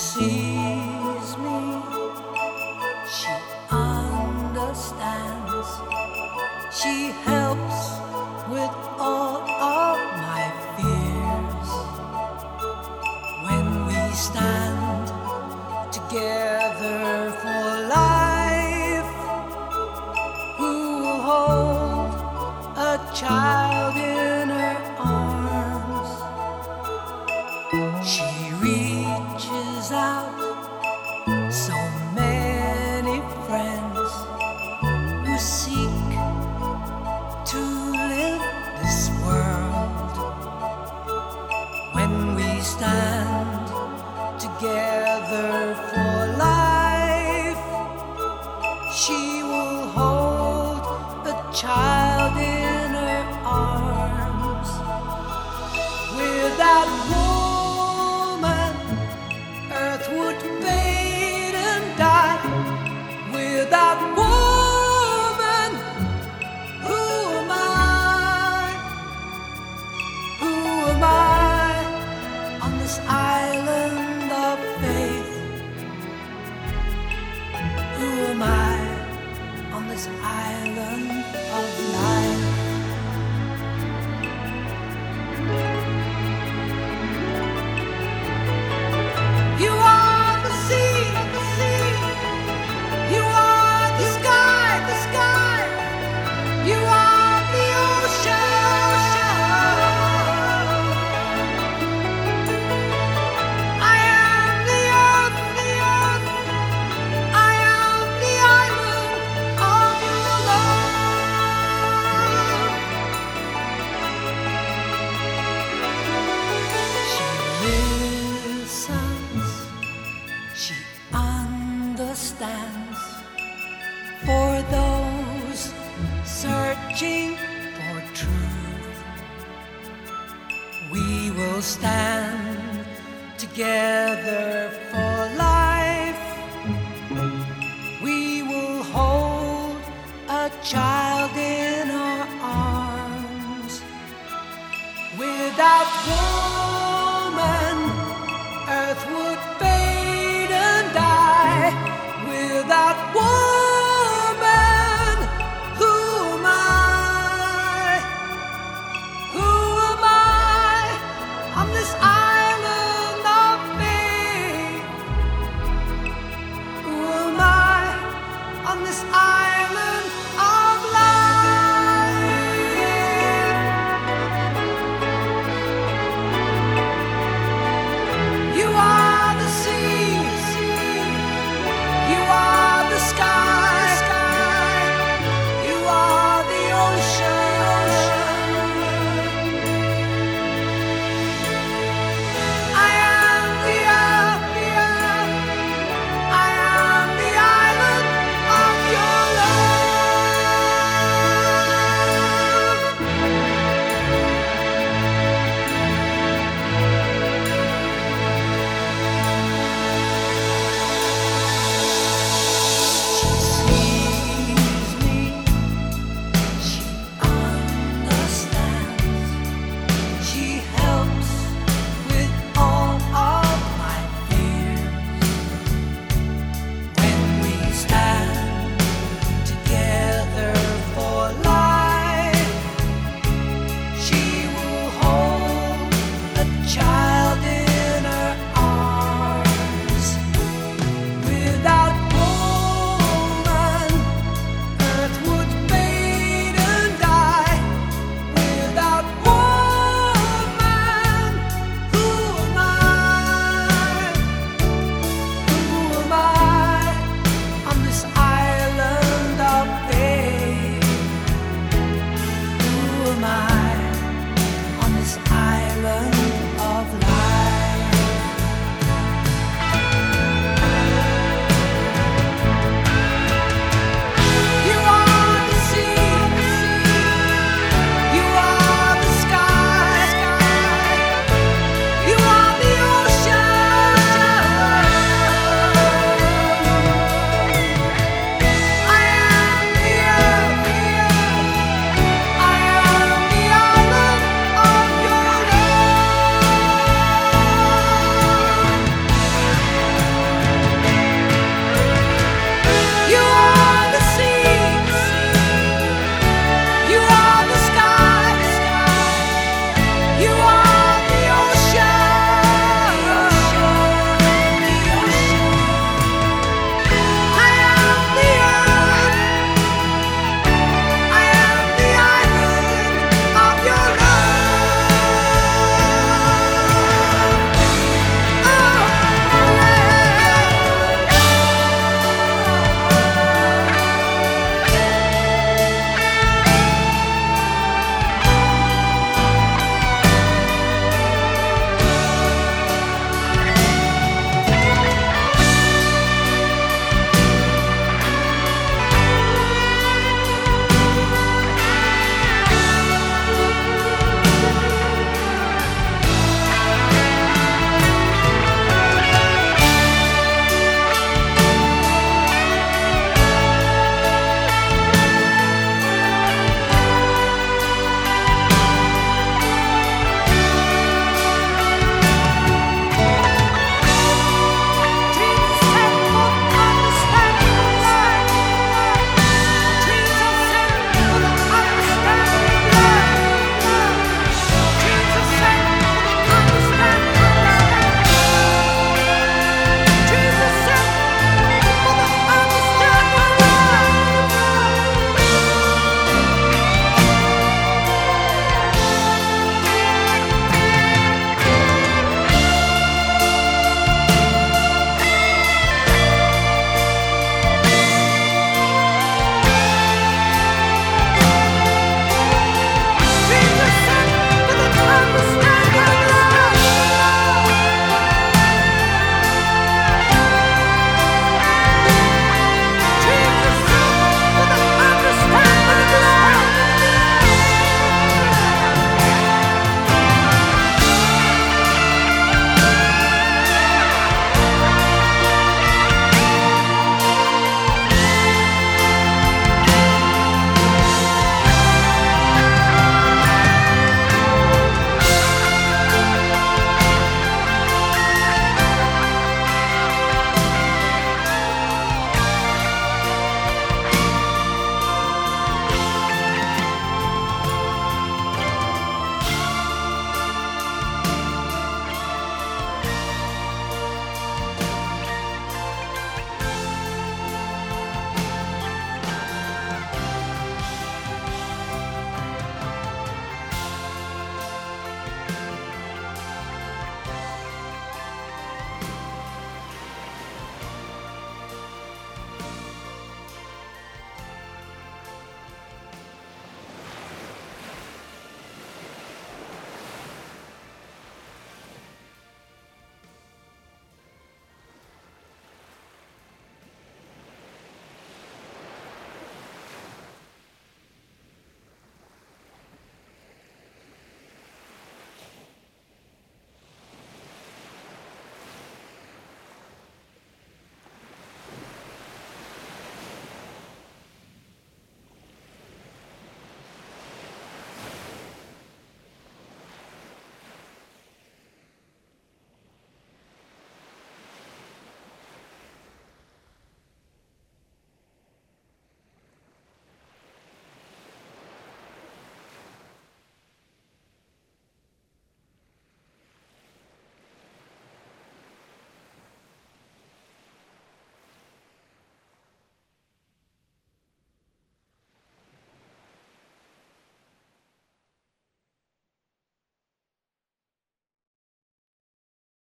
sees me, she understands. She helps with all of my fears. When we stand together for life, who will hold a child in her arms? She reads. island of night.